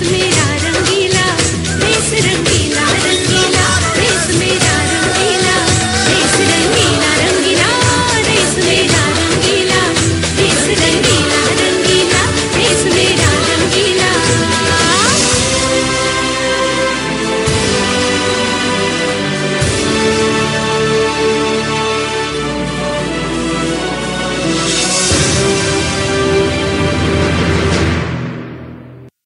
me.